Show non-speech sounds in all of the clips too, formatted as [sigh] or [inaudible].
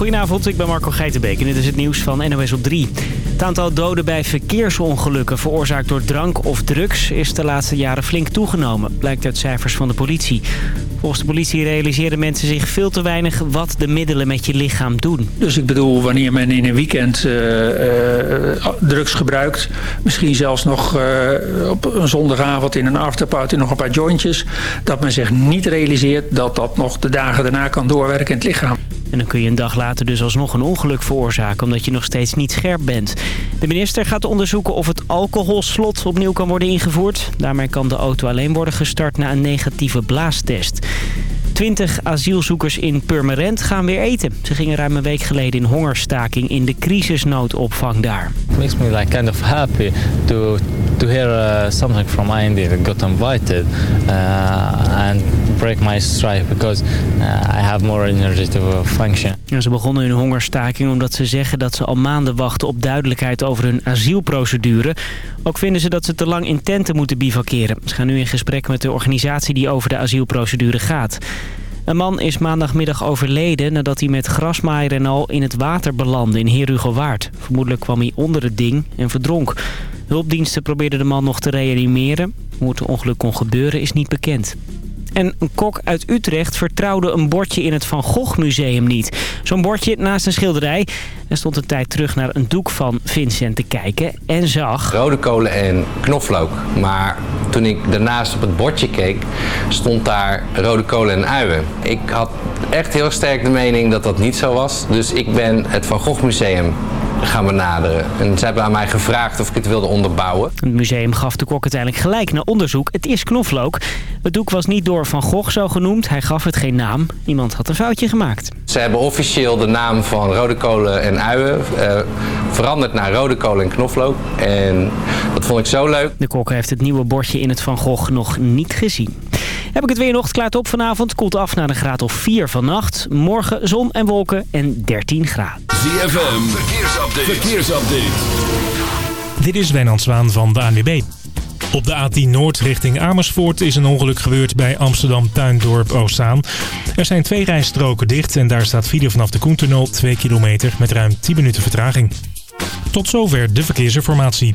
Goedenavond, ik ben Marco Geitenbeek en dit is het nieuws van NOS op 3. Het aantal doden bij verkeersongelukken veroorzaakt door drank of drugs... is de laatste jaren flink toegenomen, blijkt uit cijfers van de politie. Volgens de politie realiseren mensen zich veel te weinig wat de middelen met je lichaam doen. Dus ik bedoel, wanneer men in een weekend uh, uh, drugs gebruikt... misschien zelfs nog op een zondagavond in een afterparty nog een paar jointjes... dat men zich niet realiseert dat dat nog de dagen daarna kan doorwerken in het lichaam. En dan kun je een dag later dus alsnog een ongeluk veroorzaken... omdat je nog steeds niet scherp bent. De minister gaat onderzoeken of het alcoholslot opnieuw kan worden ingevoerd. Daarmee kan de auto alleen worden gestart na een negatieve blaastest. 20 asielzoekers in Purmerend gaan weer eten. Ze gingen ruim een week geleden in hongerstaking in de crisisnoodopvang daar. It makes me like kind of happy to to hear uh, something from India that got invited uh, and break my strike because uh, I have more energy to function. Ja, ze begonnen hun hongerstaking omdat ze zeggen dat ze al maanden wachten op duidelijkheid over hun asielprocedure. Ook vinden ze dat ze te lang in tenten moeten bivakeren. Ze gaan nu in gesprek met de organisatie die over de asielprocedure gaat. Een man is maandagmiddag overleden nadat hij met grasmaaier en al in het water belandde in Herugowaard. Vermoedelijk kwam hij onder het ding en verdronk. Hulpdiensten probeerden de man nog te reanimeren. Hoe het ongeluk kon gebeuren is niet bekend. En een kok uit Utrecht vertrouwde een bordje in het Van Gogh Museum niet. Zo'n bordje naast een schilderij. Hij stond een tijd terug naar een doek van Vincent te kijken en zag... Rode kolen en knoflook. Maar toen ik daarnaast op het bordje keek, stond daar rode kolen en uien. Ik had echt heel sterk de mening dat dat niet zo was. Dus ik ben het Van Gogh Museum gaan benaderen. En ze hebben aan mij gevraagd of ik het wilde onderbouwen. Het museum gaf de kok uiteindelijk gelijk naar onderzoek. Het is knoflook. Het doek was niet door Van Gogh zo genoemd. Hij gaf het geen naam. Iemand had een foutje gemaakt. Ze hebben officieel de naam van rode kolen en uien uh, veranderd naar rode kolen en knoflook. En dat vond ik zo leuk. De kok heeft het nieuwe bordje in het Van Gogh nog niet gezien. Heb ik het weer nog? Klaart op vanavond. Koelt af naar een graad of 4 vannacht. Morgen zon en wolken en 13 graden. ZFM, verkeersupdate. Verkeersupdate. Dit is Wijnand Zwaan van de ANWB. Op de A10 Noord richting Amersfoort is een ongeluk gebeurd bij Amsterdam Tuindorp Oostzaan. Er zijn twee rijstroken dicht en daar staat file vanaf de Koentunnel 2 kilometer met ruim 10 minuten vertraging. Tot zover de verkeersinformatie.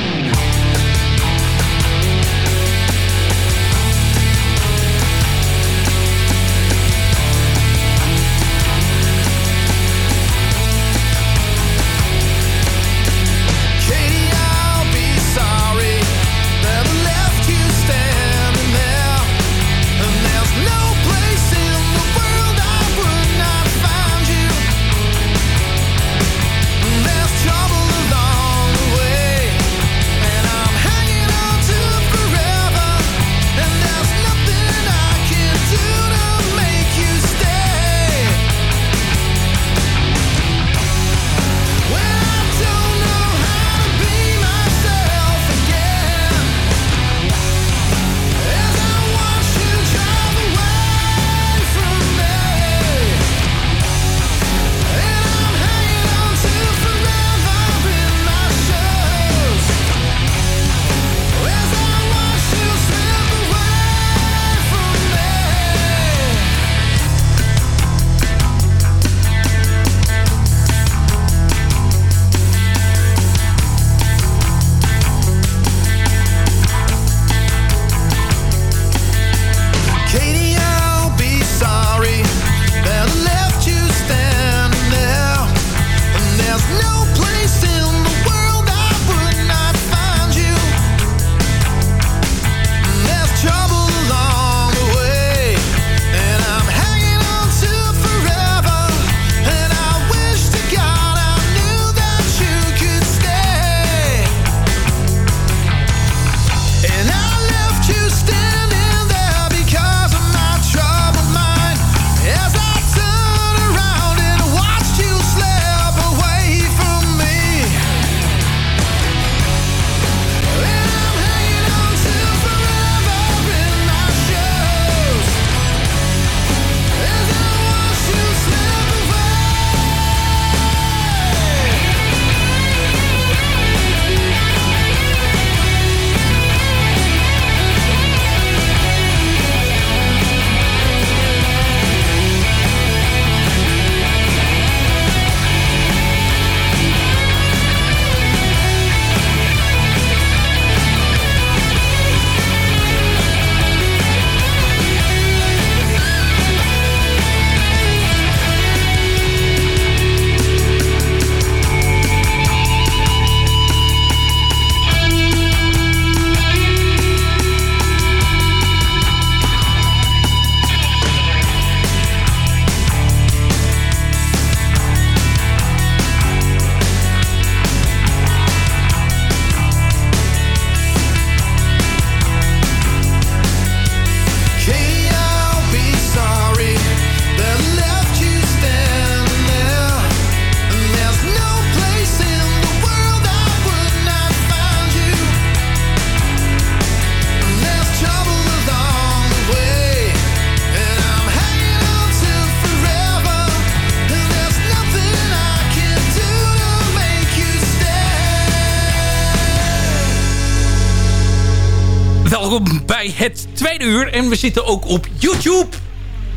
We zitten ook op YouTube.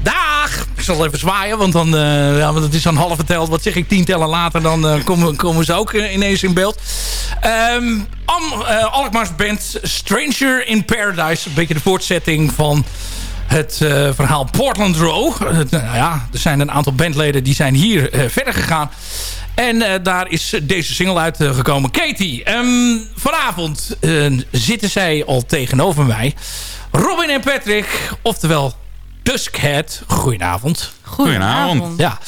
Dag! Ik zal even zwaaien, want dan uh, ja, want het is dan half verteld. Wat zeg ik, tien tellen later, dan uh, [laughs] komen, komen ze ook ineens in beeld. Um, Am, Alkmaars band Stranger in Paradise. Een beetje de voortzetting van het verhaal Portland Row. Nou ja, er zijn een aantal bandleden die zijn hier verder gegaan. En daar is deze single uitgekomen. Katie, um, vanavond zitten zij al tegenover mij. Robin en Patrick, oftewel Duskhead. Goedenavond. Goedenavond. Ja,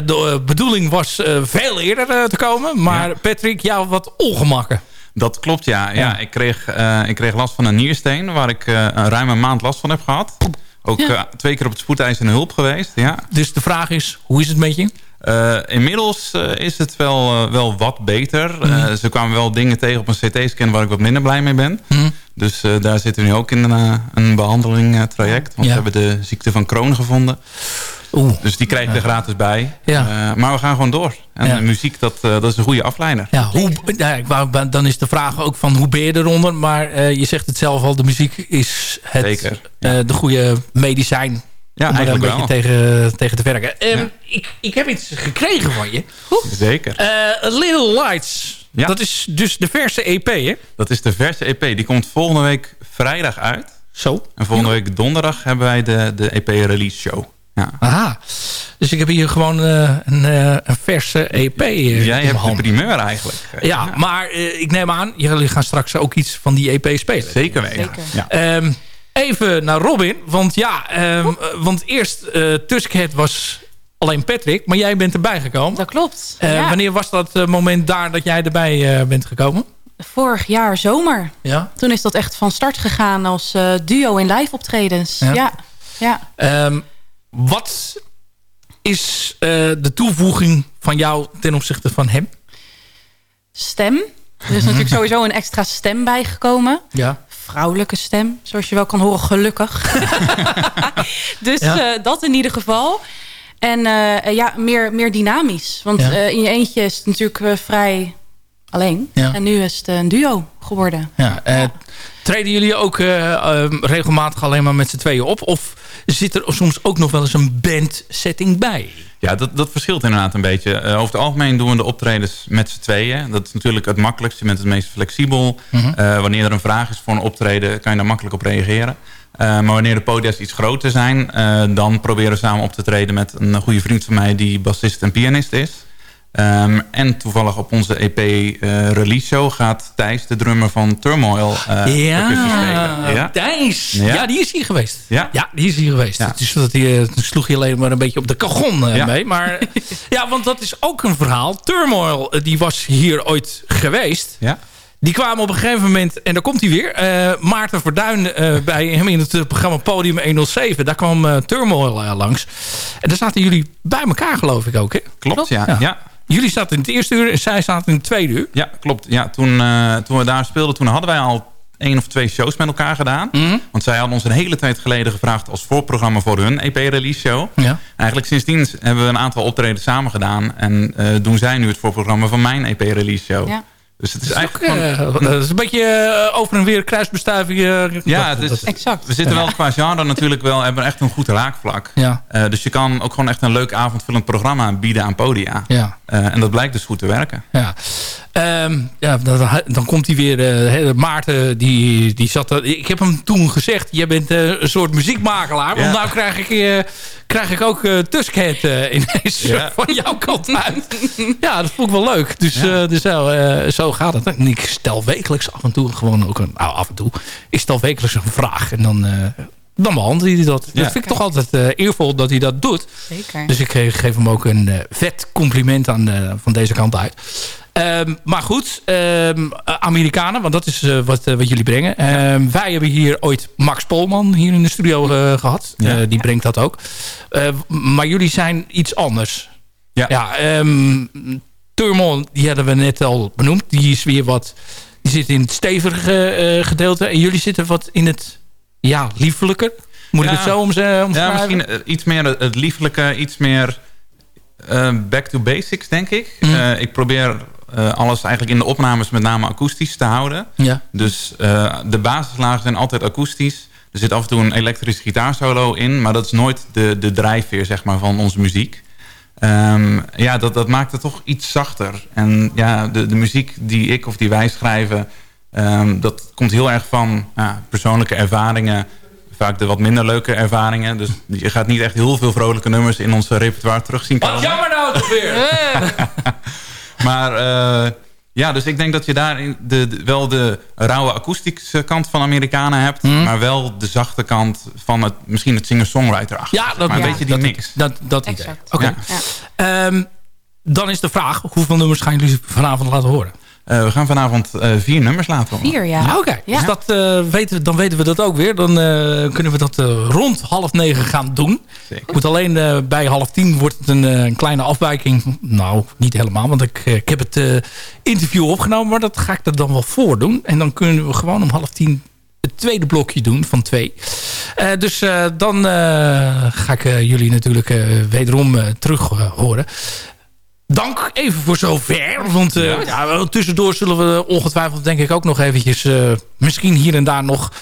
de bedoeling was veel eerder te komen. Maar ja. Patrick, jou wat ongemakken. Dat klopt, ja. ja. ja ik, kreeg, uh, ik kreeg last van een niersteen... waar ik uh, een ruime maand last van heb gehad. Ook ja. uh, twee keer op het spoedeisende hulp geweest. Ja. Dus de vraag is, hoe is het met je? inmiddels is het wel, wel wat beter. Mm -hmm. ze kwamen wel dingen tegen op een CT-scan... waar ik wat minder blij mee ben. Mm -hmm. Dus daar zitten we nu ook in een, een behandeling traject. Want we hebben de ziekte van Crohn gevonden. Oeh. Dus die krijg je er gratis bij. Ja. Maar we gaan gewoon door. En Ja. muziek, dat, dat is een goede afleider. Ja, hoe, wou, dan is de vraag ook van hoe ben je eronder? Maar je zegt het zelf al, de muziek is het, de goede medicijn ja, om er een eigenlijk beetje wel. tegen, tegen te werken. Um, ik, ik heb iets gekregen van je. Zeker. Uh, Little Lights. Ja. Dat is dus de verse EP, hè? Dat is de verse EP. Die komt volgende week vrijdag uit. Zo. En volgende week donderdag hebben wij de, de EP release show. Ja. Aha. Dus ik heb hier gewoon uh, een, uh, een verse EP uh, Jij hebt de primeur eigenlijk. Ja, ja. maar ik neem aan, jullie gaan straks ook iets van die EP spelen. Zeker weten. Zeker. Ja. Um, even naar Robin. Want ja, um, want eerst uh, Tuskhead was alleen Patrick. Maar jij bent erbij gekomen. Dat klopt. Uh, ja. Wanneer was dat moment daar dat jij erbij uh, bent gekomen? Vorig jaar zomer. Ja. Toen is dat echt van start gegaan als duo in live optredens. Ja. ja. ja. Um, wat is de toevoeging van jou ten opzichte van hem? Stem. Er is natuurlijk [laughs] sowieso een extra stem bijgekomen. Ja. Vrouwelijke stem, zoals je wel kan horen, gelukkig. [laughs] dus ja. uh, dat in ieder geval. En uh, ja, meer, meer dynamisch. Want ja. in je eentje is het natuurlijk vrij alleen. Ja. En nu is het een duo geworden. Ja, ja. Treden jullie ook regelmatig alleen maar met z'n tweeën op? Of zit er soms ook nog wel eens een bandsetting bij? Ja, dat, dat verschilt inderdaad een beetje. Uh, over het algemeen doen we de optredens met z'n tweeën. Dat is natuurlijk het makkelijkst. Je bent het meest flexibel. Uh, wanneer er een vraag is voor een optreden, kan je daar makkelijk op reageren. Uh, maar wanneer de podia's iets groter zijn, uh, dan proberen we samen op te treden met een goede vriend van mij die bassist en pianist is. Um, en toevallig op onze EP uh, release show gaat Thijs, de drummer van Turmoil, uh, ja, spelen. Ja, Thijs. Ja. ja. die is hier geweest. Ja, ja die is hier geweest. Ja. Dus dat die, uh, sloeg je alleen maar een beetje op de ja. mee. Maar [laughs] ja, want dat is ook een verhaal. Turmoil, die was hier ooit geweest. Ja. Die kwamen op een gegeven moment, en daar komt hij weer. Uh, Maarten Verduin uh, [laughs] bij hem in het programma Podium 107. Daar kwam Turmoil langs. En daar zaten jullie bij elkaar geloof ik ook, hè? Klopt, Klopt? ja. ja. Jullie zaten in het eerste uur en zij zaten in het tweede uur. Ja, klopt. Ja, toen, uh, toen we daar speelden, toen hadden wij al één of twee shows met elkaar gedaan. Mm -hmm. Want zij hadden ons een hele tijd geleden gevraagd als voorprogramma voor hun EP-release show. Ja. Eigenlijk sindsdien hebben we een aantal optreden samen gedaan. En uh, doen zij nu het voorprogramma van mijn EP-release show. Ja. Dus het is, is eigenlijk ook, gewoon... Dat is een beetje uh, over en weer kruisbestuiving. Uh, ja, het is, exact. we zitten wel qua genre natuurlijk wel, hebben echt een goed raakvlak. Ja. dus je kan ook gewoon echt een leuk avondvullend programma bieden aan podia. Ja. en dat blijkt dus goed te werken. Ja. Um, ja, dan, dan, komt hij weer. Uh, Maarten, die, die zat er. Ik heb hem toen gezegd: jij bent uh, een soort muziekmakelaar. Ja. Want nou krijg ik, uh, krijg ik ook uh, Tuskhead ineens [laughs] ja. van jouw kant uit. ja, dat vond ik wel leuk. Dus, ja. dus zo, zo gaat het. En ik stel wekelijks af en toe gewoon ook een. Nou, af en toe. Ik stel wekelijks een vraag. En dan dan behandelt hij dat. Ja. Dat vind ik toch altijd uh, eervol dat hij dat doet. Zeker. Dus ik geef, geef hem ook een uh, vet compliment aan, uh, van deze kant uit. Um, maar goed, um, Amerikanen, want dat is wat, wat jullie brengen. Um, wij hebben hier ooit Max Polman hier in de studio gehad. Ja. die brengt dat ook. maar jullie zijn iets anders. Ja. ja Turmon, die hadden we net al benoemd. Die is weer wat... Die zit in het stevige gedeelte. En jullie zitten wat in het ja, liefelijker. Moet ja. ik het zo om omschrijven? Ja, misschien iets meer het liefelijke, iets meer back to basics, denk ik. Mm. Ik probeer alles eigenlijk in de opnames met name akoestisch te houden. Ja. Dus de basislagen zijn altijd akoestisch. Er zit af en toe een elektrische gitaarsolo in, maar dat is nooit de, de drijfveer zeg maar, van onze muziek. Um, ja, dat, dat maakt het toch iets zachter. En ja, de, de muziek die ik of die wij schrijven... Um, dat komt heel erg van ja, persoonlijke ervaringen. Vaak de wat minder leuke ervaringen. Dus je gaat niet echt heel veel vrolijke nummers in ons repertoire terugzien komen. Wat jammer nou toch weer! [laughs] [laughs] maar... Uh, ja, dus ik denk dat je daar de, de, wel de rauwe akoestische kant van Amerikanen hebt... Mm. maar wel de zachte kant van het, misschien het singer-songwriter achter. Ja, dat, maar ja, weet je die dat, mix. Dat, dat idee. Oké. Okay. Ja. Um, dan is de vraag, hoeveel nummers gaan jullie vanavond laten horen? Uh, we gaan vanavond uh, vier nummers laten horen. Vier, ja. Oké, okay. ja. dus dat, uh, weten, dan weten we dat ook weer. Dan kunnen we dat rond half negen gaan doen. Zeker. Moet alleen bij half tien wordt het een, een, kleine afwijking. Nou, niet helemaal, want ik, ik heb het interview opgenomen. Maar dat ga ik er dan wel voor doen. En dan kunnen we gewoon om half tien het tweede blokje doen van twee. Uh, dus uh, dan uh, ga ik jullie natuurlijk wederom terug horen. Dank even voor zover. Want ja. Ja, tussendoor zullen we ongetwijfeld denk ik ook nog eventjes... misschien hier en daar nog...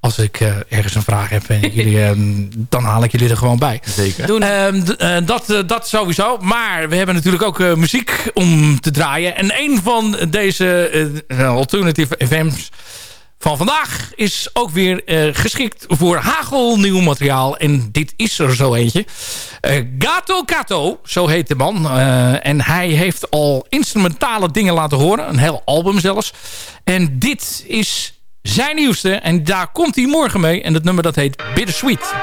Als ik ergens een vraag heb en jullie, dan haal ik jullie er gewoon bij. Zeker. Doen. dat, dat sowieso. Maar we hebben natuurlijk ook muziek om te draaien. En een van deze alternative FM's van vandaag is ook weer uh, geschikt voor hagelnieuw materiaal. En dit is er zo eentje. Uh, Gato Kato, zo heet de man. Uh, en hij heeft al instrumentale dingen laten horen. Een heel album zelfs. En dit is zijn nieuwste. En daar komt hij morgen mee. En het nummer dat heet Bittersweet.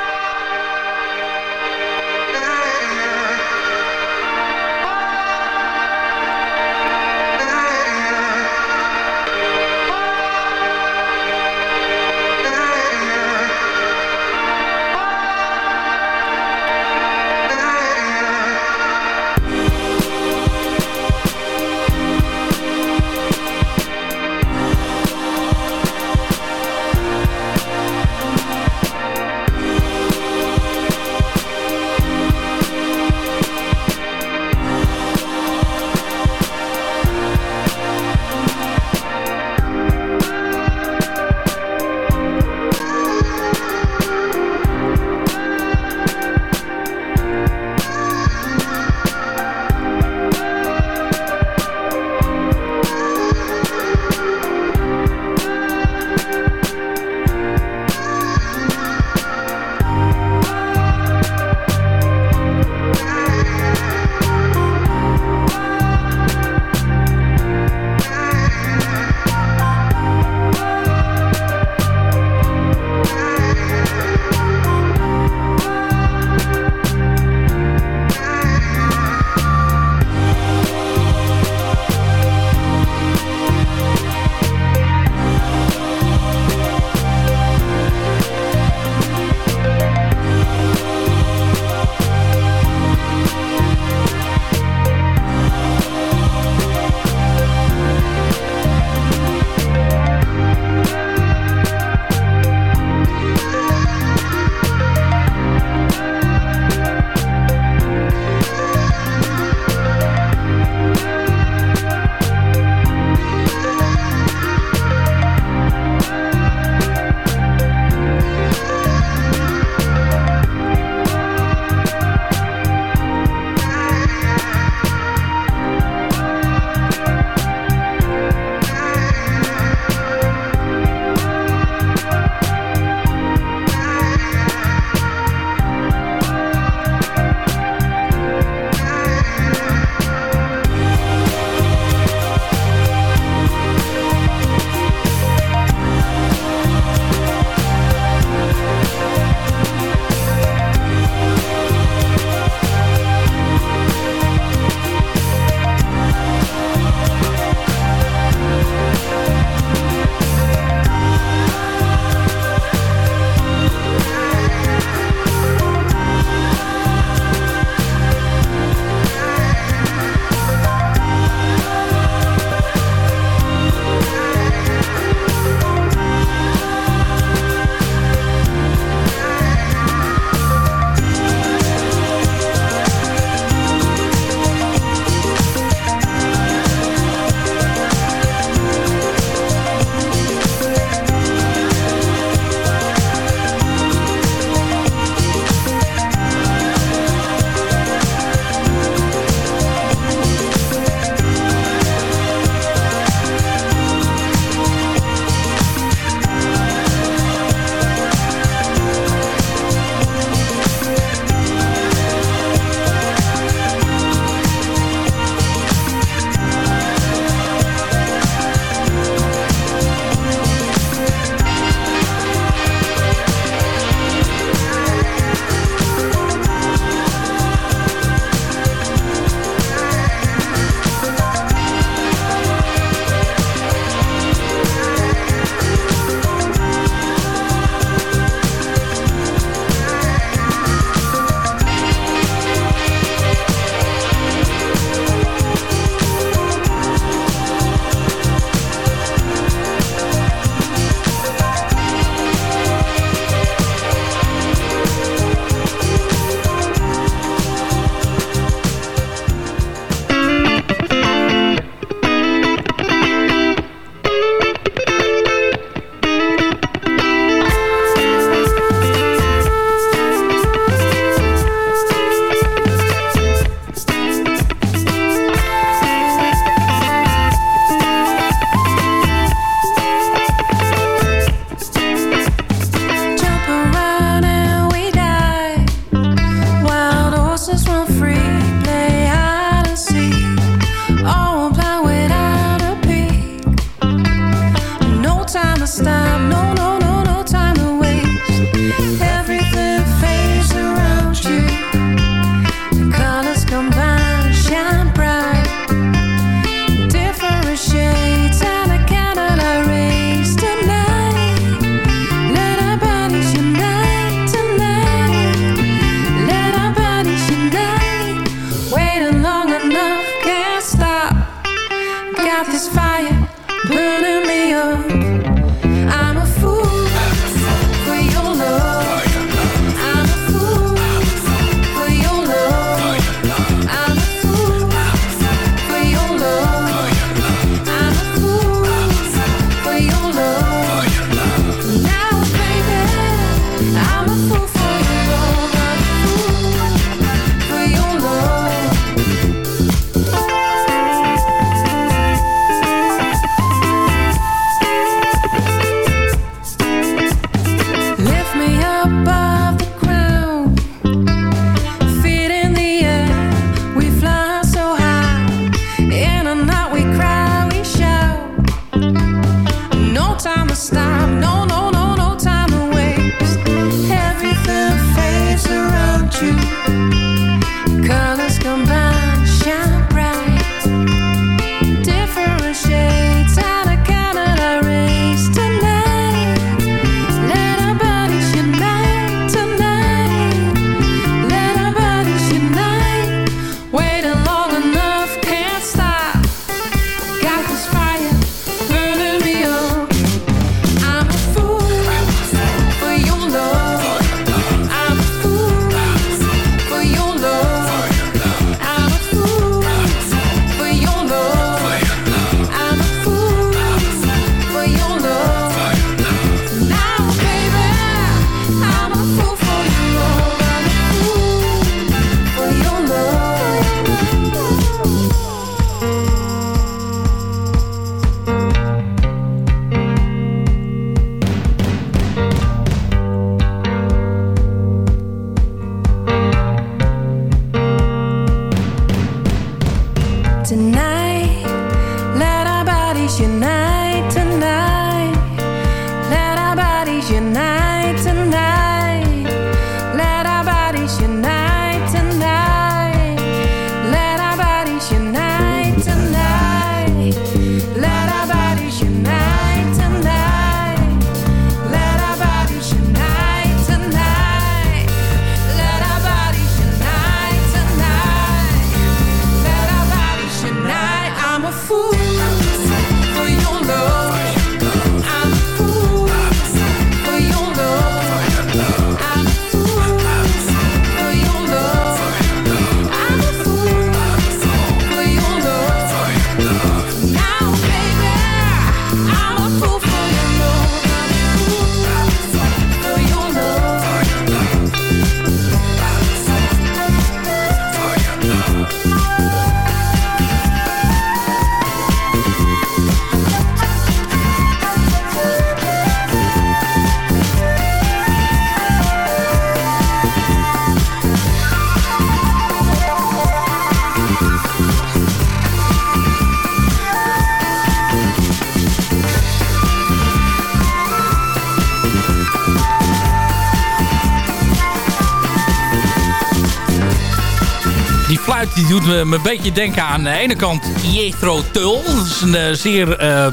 Die doet me, een beetje denken aan de ene kant Jethro Tull. Dat is een uh, zeer uh,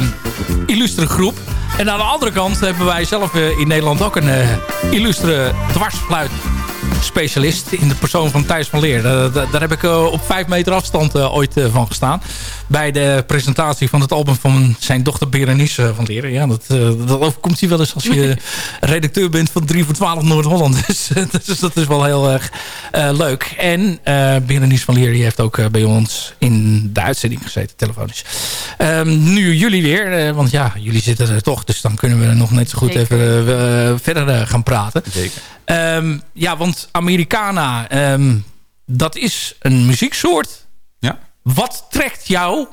illustere groep. En aan de andere kant hebben wij zelf uh, in Nederland ook een uh, illustere dwarsfluit specialist in de persoon van Thijs van Leer. Daar, daar heb ik op vijf meter afstand ooit van gestaan bij de presentatie van het album van zijn dochter Berenice van Leren. Ja, dat, dat overkomt hij wel eens als je [laughs] redacteur bent van 3 voor 12 Noord-Holland. [laughs] Dus, dus, dat is wel heel erg uh, leuk. En uh, Berenice van Leren heeft ook bij ons in de uitzending gezeten, telefonisch. Um, nu jullie weer, want ja, jullie zitten er toch. Dus dan kunnen we nog net zo goed Zeker. even verder gaan praten. Zeker. Um, ja, want Americana, um, dat is een muzieksoort wat trekt jou,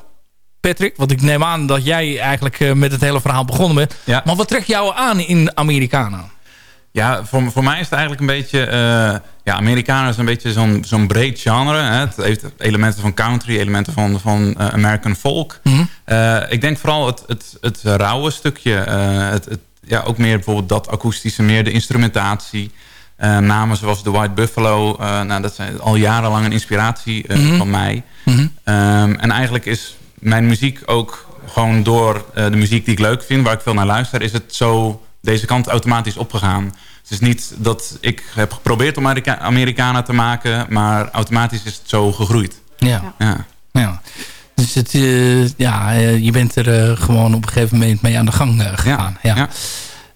Patrick? Want ik neem aan dat jij eigenlijk uh, met het hele verhaal begonnen bent. Ja. Maar wat trekt jou aan in Americana? Ja, voor, voor mij is het eigenlijk een beetje... Uh, ja, Americana is een beetje zo'n zo'n breed genre. Hè. Het heeft elementen van country, elementen van, van uh, American folk. Mm -hmm. ik denk vooral het, het, het rauwe stukje. het, het, ja, ook meer bijvoorbeeld dat akoestische, meer de instrumentatie. Uh, namen zoals The White Buffalo. Uh, nou, dat zijn al jarenlang een inspiratie mm -hmm. van mij. Mm -hmm. um, en eigenlijk is mijn muziek ook gewoon door de muziek die ik leuk vind... waar ik veel naar luister, is het zo deze kant automatisch opgegaan. Het is niet dat ik heb geprobeerd om Amerika Americana te maken... maar automatisch is het zo gegroeid. Ja. ja. ja. Dus het, ja, je bent er gewoon op een gegeven moment mee aan de gang gegaan. Ja. ja.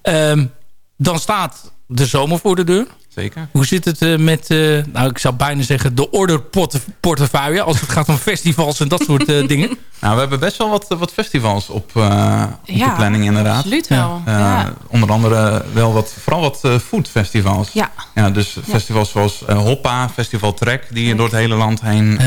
ja. Um, dan staat de zomer voor de deur. Zeker. Hoe zit het uh, met, uh, nou ik zou bijna zeggen, de orderportefeuille... als het gaat om festivals en dat soort uh, [laughs] dingen? Nou, we hebben best wel wat, wat festivals op, op ja, de planning inderdaad. absoluut wel. Ja. Onder andere wel wat, vooral wat foodfestivals. Ja. ja dus festivals zoals Hoppa, Festival Trek... die door het hele land heen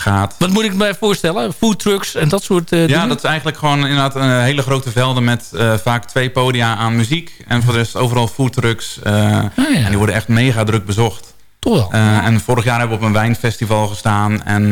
gaat. Wat moet ik me voorstellen? Foodtrucks en dat soort uh, Ja, dat is eigenlijk gewoon inderdaad een hele grote velden met uh, vaak twee podia aan muziek. En voor de rest overal foodtrucks. Uh, ah, ja. En die worden echt mega druk bezocht. Toch wel. En vorig jaar hebben we op een wijnfestival gestaan. En,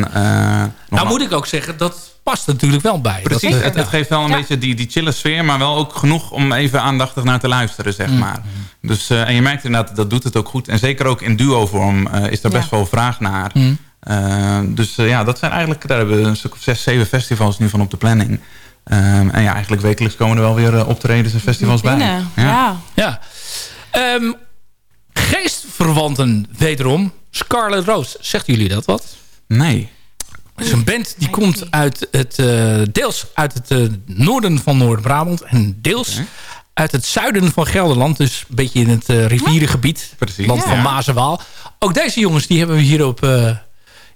nou moet ik ook zeggen, dat past natuurlijk wel bij. Precies, dat, het, het, geeft wel een ja. beetje die, die chille sfeer, maar wel ook genoeg om even aandachtig naar te luisteren, zeg Mm. maar. Dus, en je merkt inderdaad, dat doet het ook goed. En zeker ook in duo-vorm is er best wel vraag naar. Mm. Uh, dus uh, ja, dat zijn eigenlijk, daar hebben we een stuk of zes, zeven festivals nu van op de planning. Um, en ja, eigenlijk wekelijks komen er wel weer uh, optredens en festivals bij. Ja. ja. ja. Um, geestverwanten wederom. Scarlet Rose, zegt jullie dat wat? Nee. Het is een band die komt uit het, uh, deels uit het uh, noorden van Noord-Brabant en deels okay. uit het zuiden van Gelderland. Dus een beetje in het uh, rivierengebied. Precies. Land van Ja. Maas en Waal. Ook deze jongens die hebben we hier op,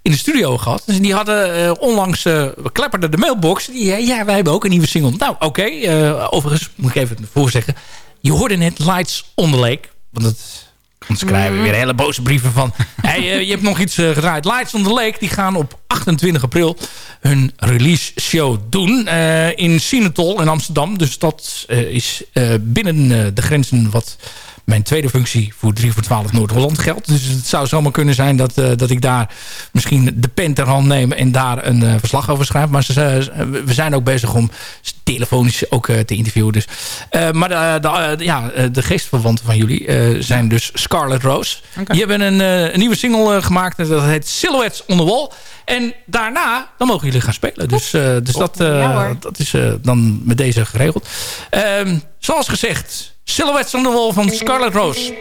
in de studio gehad. Dus die hadden uh, onlangs, we klepperden de mailbox. Die, ja, wij hebben ook een nieuwe single. Nou, oké. Okay. overigens moet ik even voorzeggen. Je hoorde net Lights on the Lake. Want dat Anders krijgen we weer hele boze brieven van... [laughs] hey, uh, je hebt nog iets uh, gedraaid. Lights on the Lake die gaan op 28 april hun release show doen. Uh, in Sinatol in Amsterdam. Dus dat is binnen de grenzen wat mijn tweede functie voor 3 voor 12 Noord-Holland geldt. Dus het zou zomaar kunnen zijn dat, dat ik daar misschien de pen ter hand neem... en daar een verslag over schrijf. Maar ze, we zijn ook bezig om telefonisch ook te interviewen. Dus. maar de, de, ja, de geestverwanten van jullie zijn dus Scarlet Rose. Okay. Die hebben een, een nieuwe single gemaakt. Dat heet Silhouettes on the Wall. En daarna, dan mogen jullie gaan spelen. Dus, uh, dus dat, ja, dat is dan met deze geregeld. Ehm, zoals gezegd, Silhouettes on the Wall van Scarlet Rose.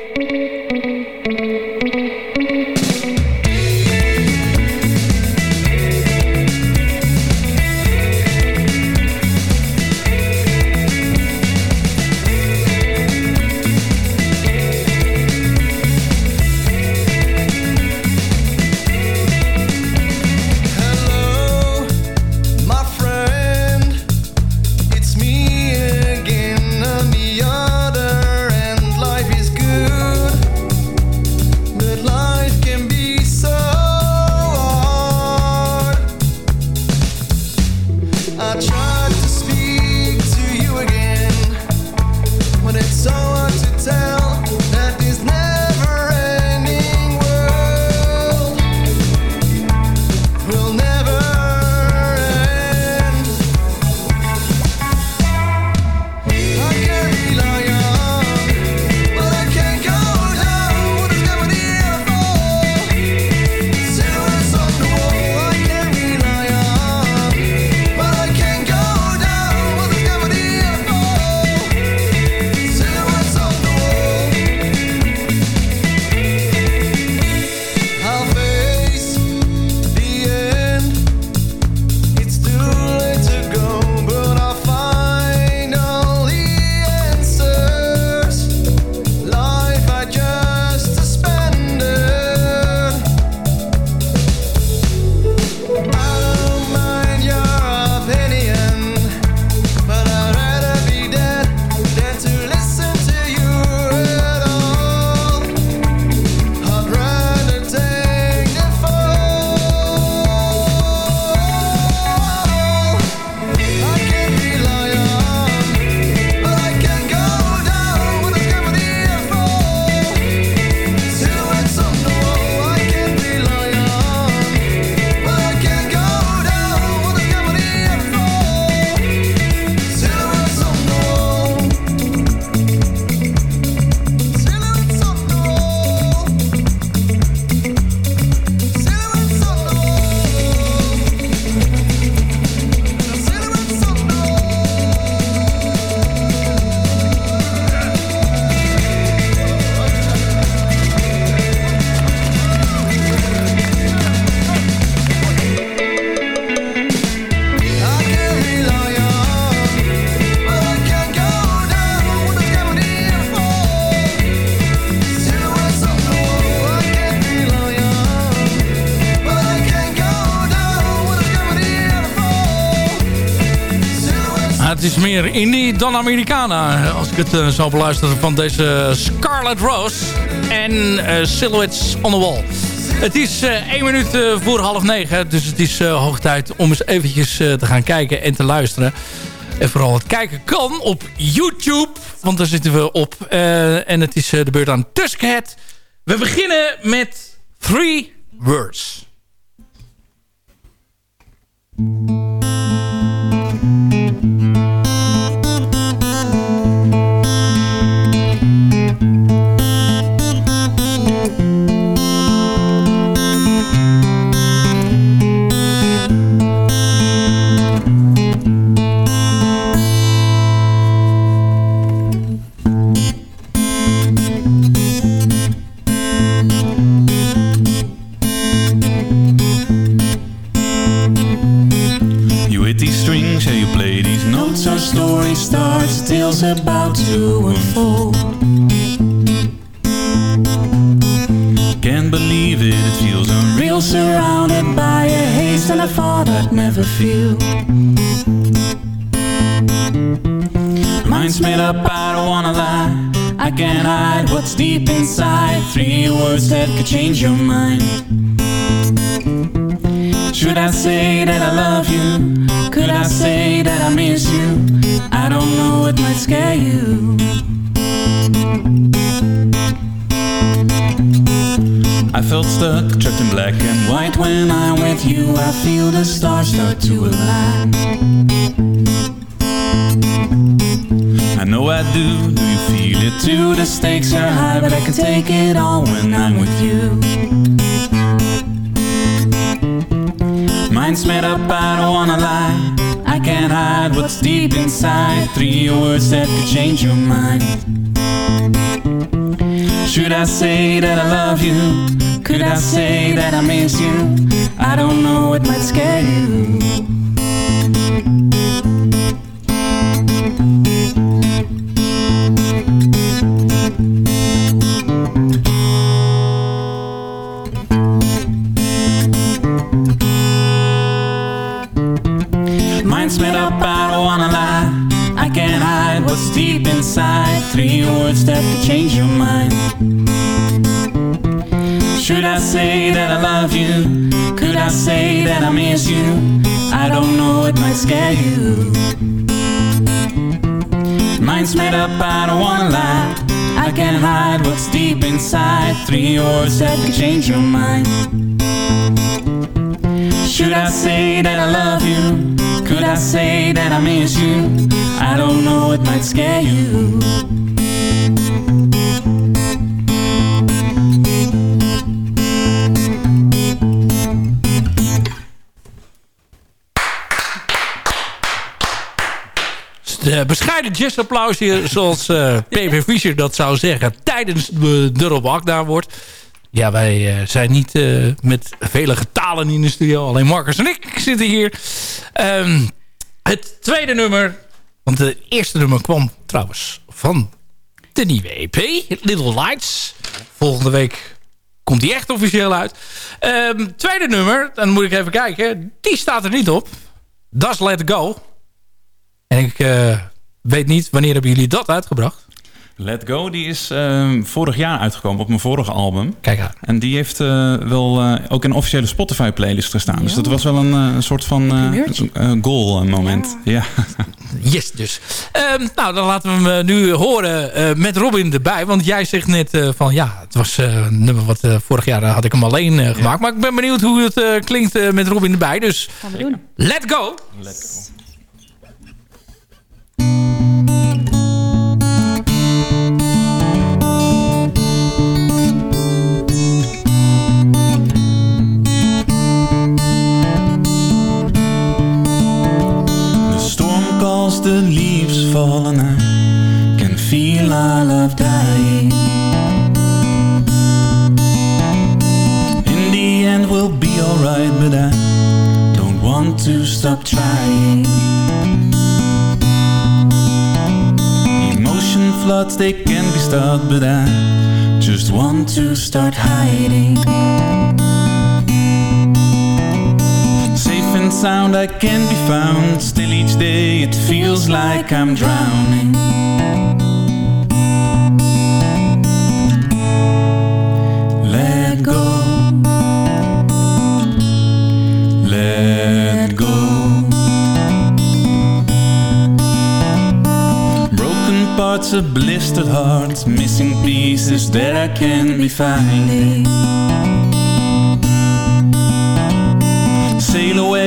Meer indie dan Americana. Als ik het uh, zo beluister van deze Scarlet Rose en uh, Silhouettes on the Wall. Het is uh, één minuut voor half negen. Dus het is hoog tijd om eens eventjes te gaan kijken en te luisteren. En vooral het kijken kan op YouTube. Want daar zitten we op. en het is de beurt aan Tuskhead. We beginnen met Three Words. Never feel. Mind's made up, I don't wanna lie. I can't hide what's deep inside. Three words that could change your mind. Should I say that I love you? Could I say that I miss you? I don't know, it might scare you. Felt stuck, trapped in black and white. When I'm with you, I feel the stars start to align. I know I do, do you feel it too? The stakes are high, but I can take it all when I'm with you. Mind's made up, I don't wanna lie. I can't hide what's deep inside. Three words that could change your mind. Should I say that I love you? Could I say that I miss you? I don't know, it might scare you. Inside. Three words that could change your mind Should I say that I love you? Could I say that I miss you? I don't know, it might scare you Mind's made up, I don't wanna lie I can't hide what's deep inside Three words that could change your mind Should I say that I love you? Could I say that I miss you? I don't know, it might scare you. De bescheiden jazzapplausje, zoals uh, P.P. Fischer dat zou zeggen, tijdens de Rob daar wordt. Ja, wij uh, zijn niet uh, met vele getalen in de studio. Alleen Marcus en ik zitten hier. Um, het tweede nummer want de eerste nummer kwam trouwens van de nieuwe EP, Little Lights. Volgende week komt die echt officieel uit. Um, tweede nummer, dan moet ik even kijken. Die staat er niet op. Das Let Go. En ik weet niet, wanneer hebben jullie dat uitgebracht? Let Go, die is uh, vorig jaar uitgekomen op mijn vorige album. Kijk aan. En die heeft uh, wel uh, ook in een officiële Spotify playlist gestaan. Dus dat was wel een, een soort van goal moment. Ja. ja. [laughs] Yes, dus. Um, nou, dan laten we hem nu horen met Robin erbij. Want jij zegt net van ja, het was een nummer wat vorig jaar had ik hem alleen gemaakt. Ja. Maar ik ben benieuwd hoe het klinkt met Robin erbij. Dus Gaan we doen. Let go. Let go. The leaves fall and I can feel our love dying In the end we'll be alright but I don't want to stop trying. Emotion floods they can be stopped but I just want to start hiding sound I can be found. Still each day it feels like I'm drowning. Let go. Let go. Broken parts of blistered hearts Missing pieces that I can't be finding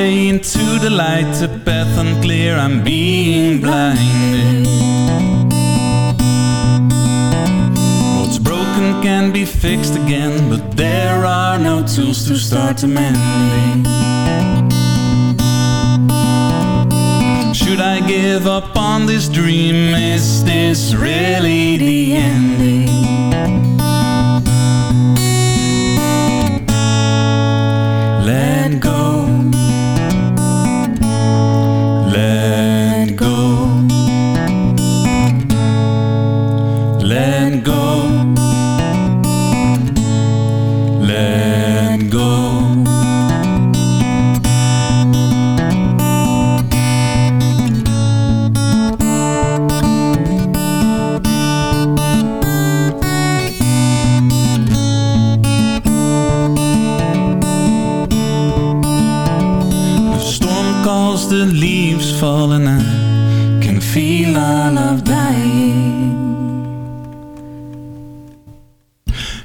Away into the light A path unclear, I'm being blinded What's broken can be fixed again But there are no tools to start amending Should I give up on this dream? Is this really the ending? The leaves fall and I can feel our love dying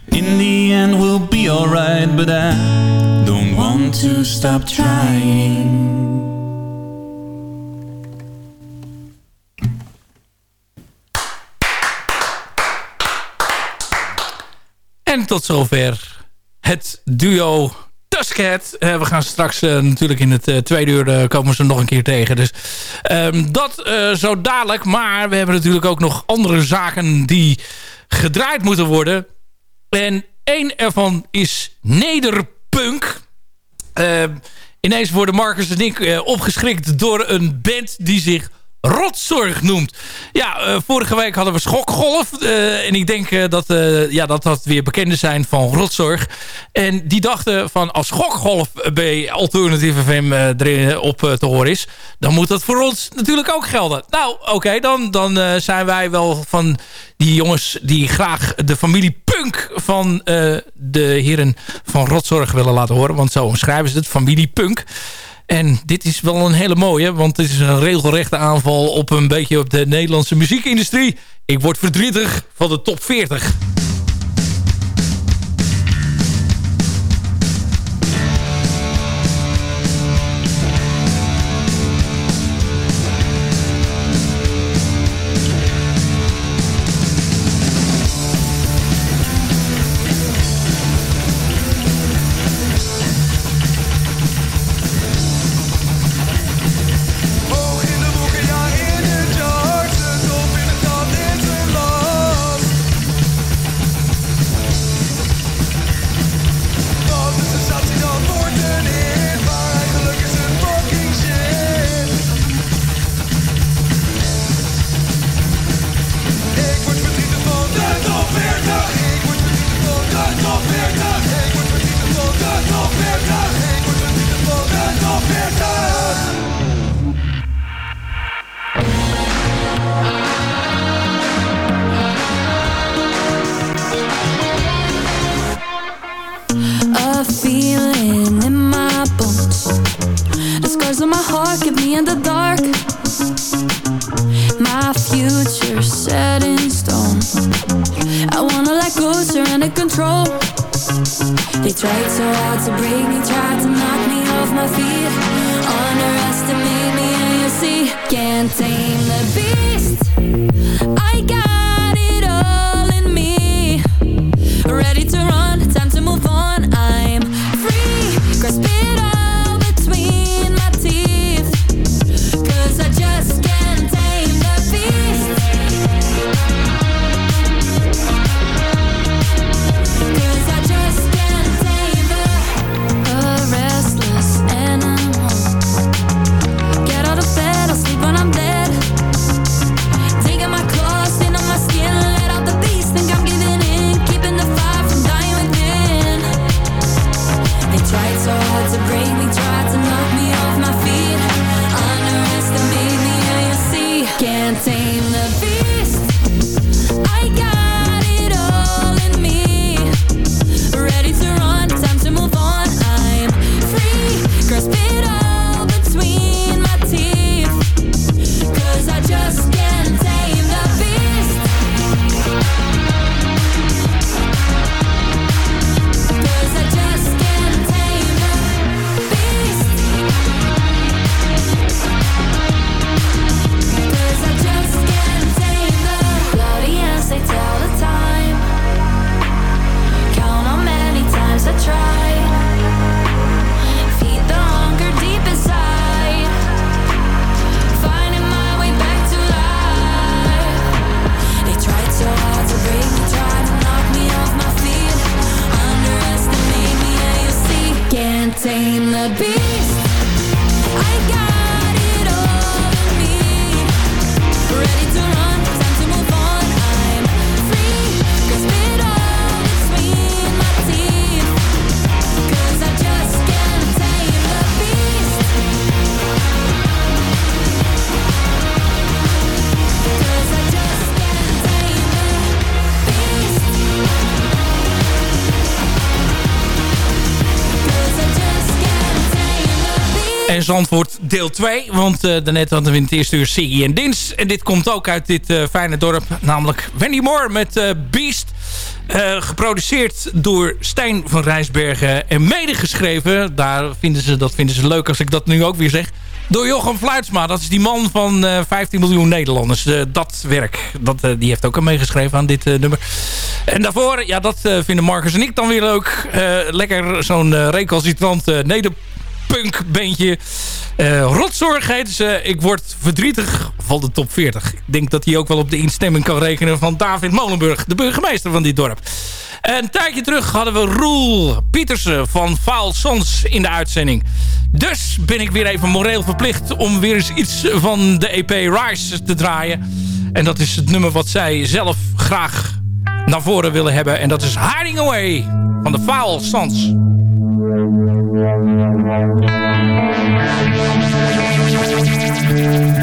In the end we'll be alright but I don't want to stop trying. En tot zover het duo Tuskhead. Eh, we gaan straks eh, natuurlijk in het eh, tweede uur komen ze nog een keer tegen. Dus ehm, dat zo dadelijk. Maar we hebben natuurlijk ook nog andere zaken die gedraaid moeten worden. En één ervan is Nederpunk. Ehm, ineens worden Marcus en ik opgeschrikt door een band die zich Rotzorg noemt. Ja, eh, vorige week hadden we Schokgolf. eh, en ik denk eh, dat, ja, dat dat weer bekenden zijn van Rotzorg. En die dachten van als Schokgolf bij Alternatieve FM erin op te horen is... dan moet dat voor ons natuurlijk ook gelden. Nou, oké, dan, dan zijn wij wel van die jongens die graag de familie Punk van de heren van Rotzorg willen laten horen. Want zo omschrijven ze het, familie Punk. En dit is wel een hele mooie, want het is een regelrechte aanval op een beetje op de Nederlandse muziekindustrie. Ik word verdrietig van de top 40. 2. Want eh, daarnet hadden we in het eerste uur Siggy en Dins. En dit komt ook uit dit eh, fijne dorp. Namelijk Wendy Moore met eh, Beast. Geproduceerd door Stijn van Rijsbergen. En medegeschreven. Daar vinden ze, dat vinden ze leuk als ik dat nu ook weer zeg. Door Jochem Fluitsma. Dat is die man van eh 15 miljoen Nederlanders. Dat werk. Dat, die heeft ook aan meegeschreven aan dit nummer. En daarvoor, ja, dat vinden Marcus en ik dan weer leuk. Lekker zo'n recalcitrant eh, nederpunkbeentje. Eh rotzorg heet ze. Ik word verdrietig van de top 40. Ik denk dat hij ook wel op de instemming kan rekenen van David Molenburg. De burgemeester van dit dorp. Een tijdje terug hadden we Roel Pietersen van Faal Sons in de uitzending. Dus ben ik weer even moreel verplicht om weer eens iets van de EP Rise te draaien. En dat is het nummer wat zij zelf graag naar voren willen hebben. En dat is Hiding Away van de Faal Sons. Falling away,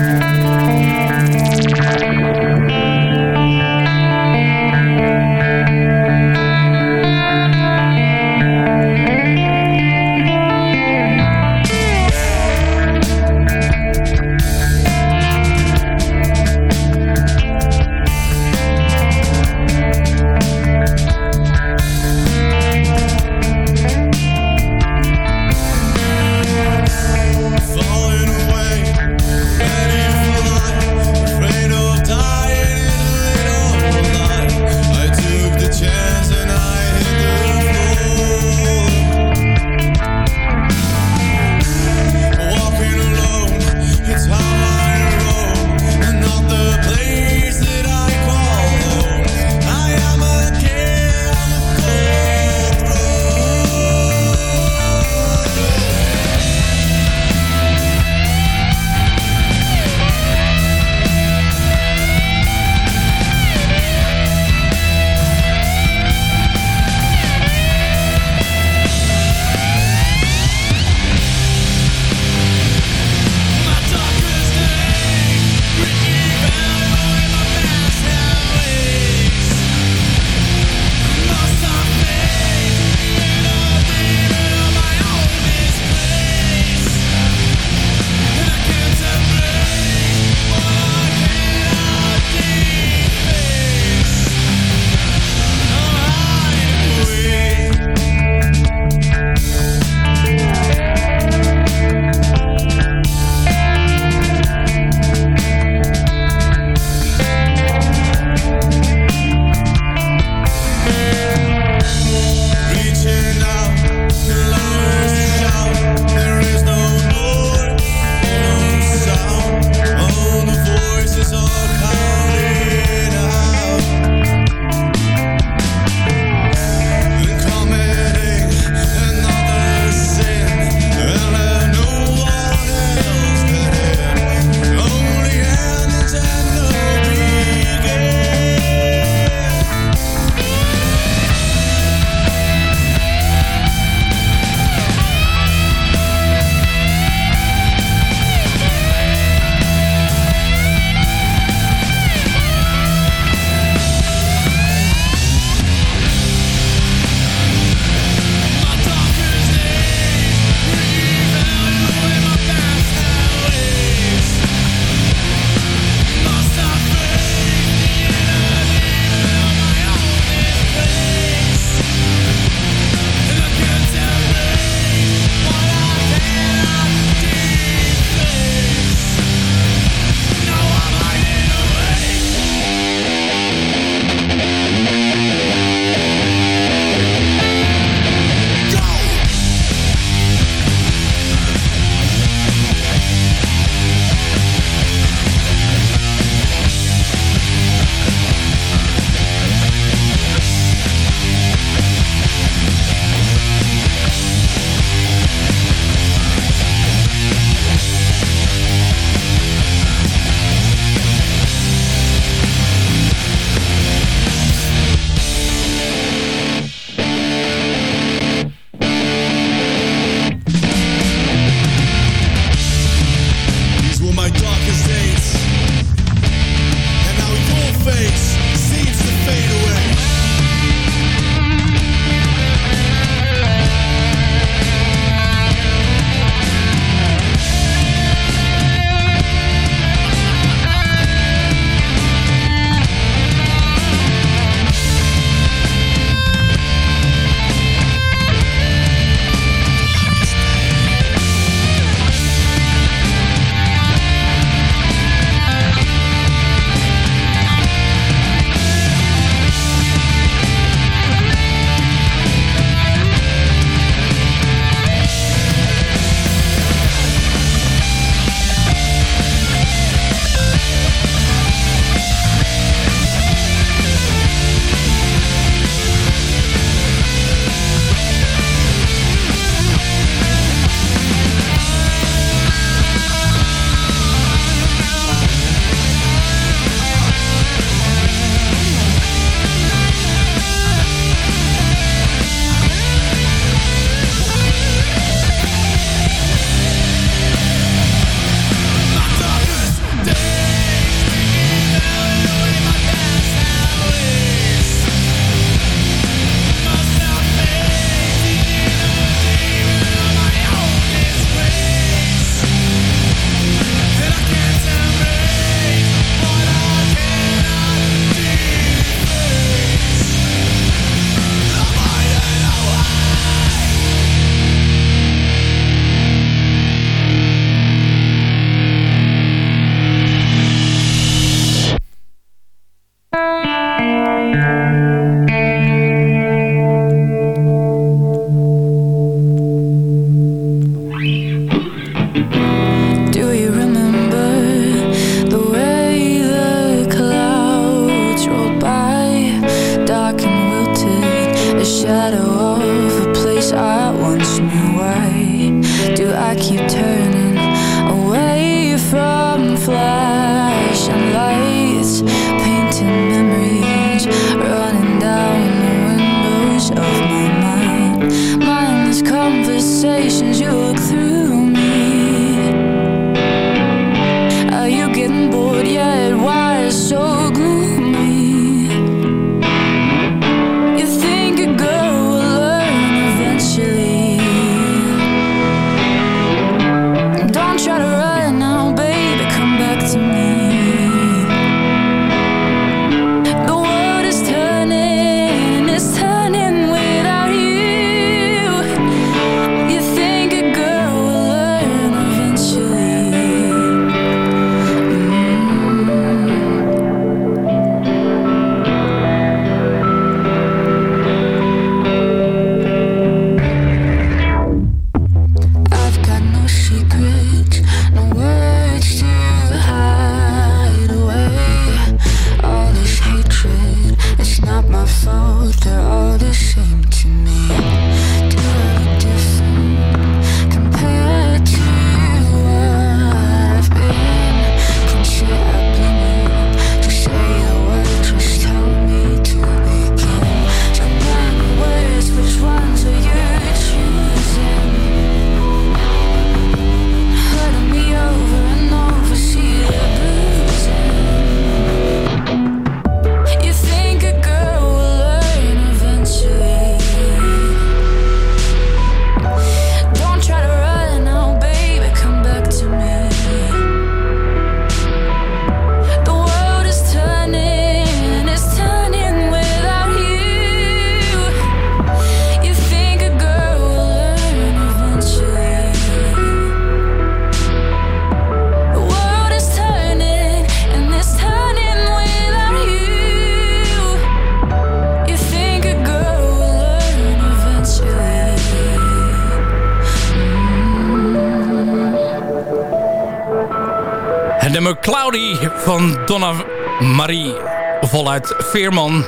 voluit Veerman.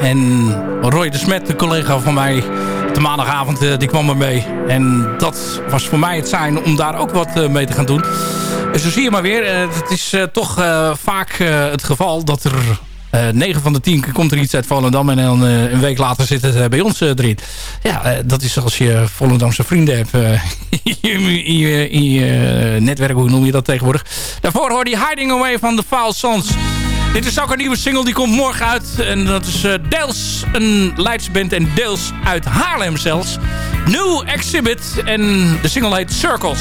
En Roy de Smet, de collega van mij, de maandagavond, eh, die kwam er mee. En dat was voor mij het zijn om daar ook wat eh, mee te gaan doen. En zo zie je maar weer, eh, het is eh, toch eh, vaak eh, het geval dat er... eh 9 van de 10 keer komt er iets uit Volendam en dan eh, een week later zit het eh, bij ons eh, erin. Ja, eh, dat is als je Volendamse vrienden hebt eh, [laughs] in je, netwerk, hoe noem je dat tegenwoordig. Daarvoor hoorde je Hiding Away van The Foul Sons. Dit is ook een nieuwe single, die komt morgen uit. En dat is eh, deels een Leidse band en deels uit Haarlem zelfs. New Exhibit en de single heet Circles.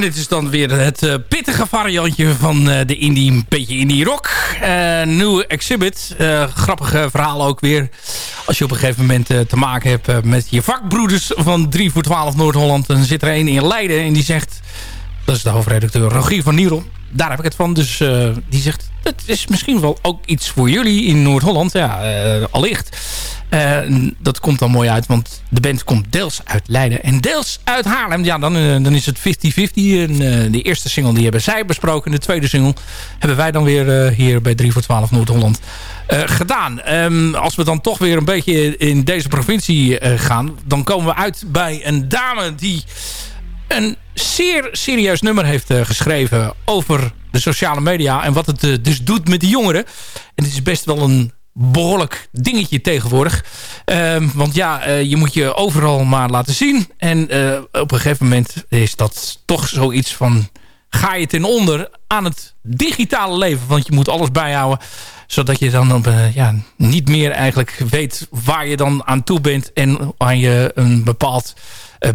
En dit is dan weer het uh, pittige variantje van uh, de indie, beetje indie rock. Uh, New Exhibit. grappige verhaal ook weer. Als je op een gegeven moment te maken hebt met je vakbroeders van 3 voor 12 Noord-Holland. Dan zit er een in Leiden en die zegt... Dat is de hoofdredacteur Rogier van Nierop. Daar heb ik het van. Dus die zegt... Het is misschien wel ook iets voor jullie in Noord-Holland. Ja, allicht. Uh, dat komt dan mooi uit, want de band komt deels uit Leiden en deels uit Haarlem. Ja, dan, dan is het 50-50. Uh, de eerste single die hebben zij besproken. De tweede single hebben wij dan weer hier bij 3 voor 12 Noord-Holland gedaan. Um, als we dan toch weer een beetje in deze provincie gaan... dan komen we uit bij een dame die een zeer serieus nummer heeft geschreven... over de sociale media en wat het dus doet met de jongeren. En het is best wel een behoorlijk dingetje tegenwoordig. Ehm, want ja, uh, je moet je overal maar laten zien. En op een gegeven moment is dat toch zoiets van... ga je ten onder aan het digitale leven. Want je moet alles bijhouden. Zodat je dan op, ja, niet meer eigenlijk weet waar je dan aan toe bent. En aan je een bepaald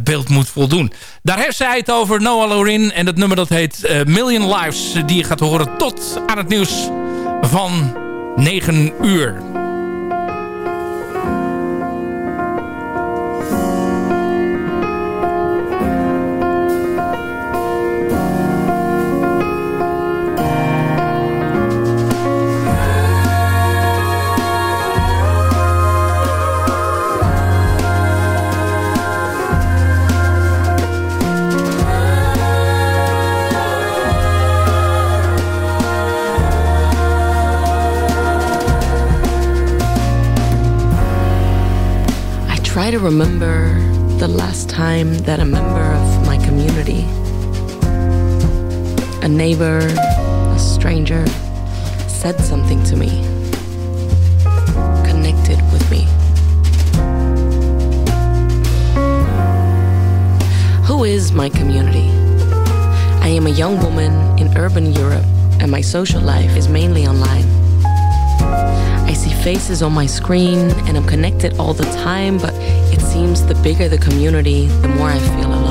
beeld moet voldoen. Daar heeft zij het over, Noah Lorin. En dat nummer dat heet Million Lives. Die je gaat horen tot aan het nieuws van 9 uur. Remember the last time that a member of my community, a neighbor, a stranger, said something to me, connected with me. Who is my community? I am a young woman in urban Europe, and my social life is mainly online. Faces on my screen and I'm connected all the time, but it seems the bigger the community, the more I feel alone.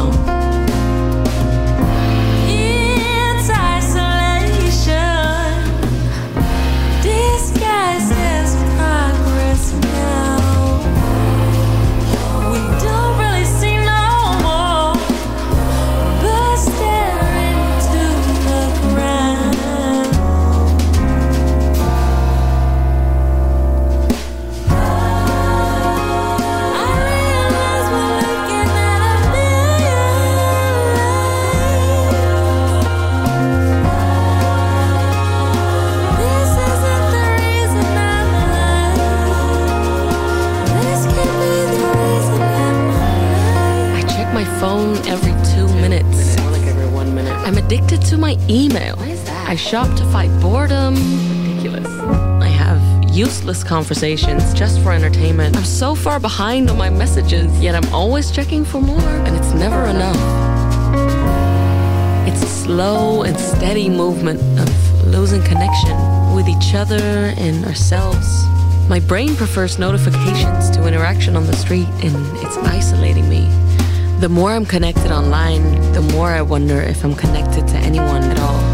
Shop to fight boredom. Ridiculous. I have useless conversations just for entertainment. I'm so far behind on my messages, yet I'm always checking for more, and it's never enough. It's a slow and steady movement of losing connection with each other and ourselves. My brain prefers notifications to interaction on the street, and it's isolating me. The more I'm connected online, the more I wonder if I'm connected to anyone at all.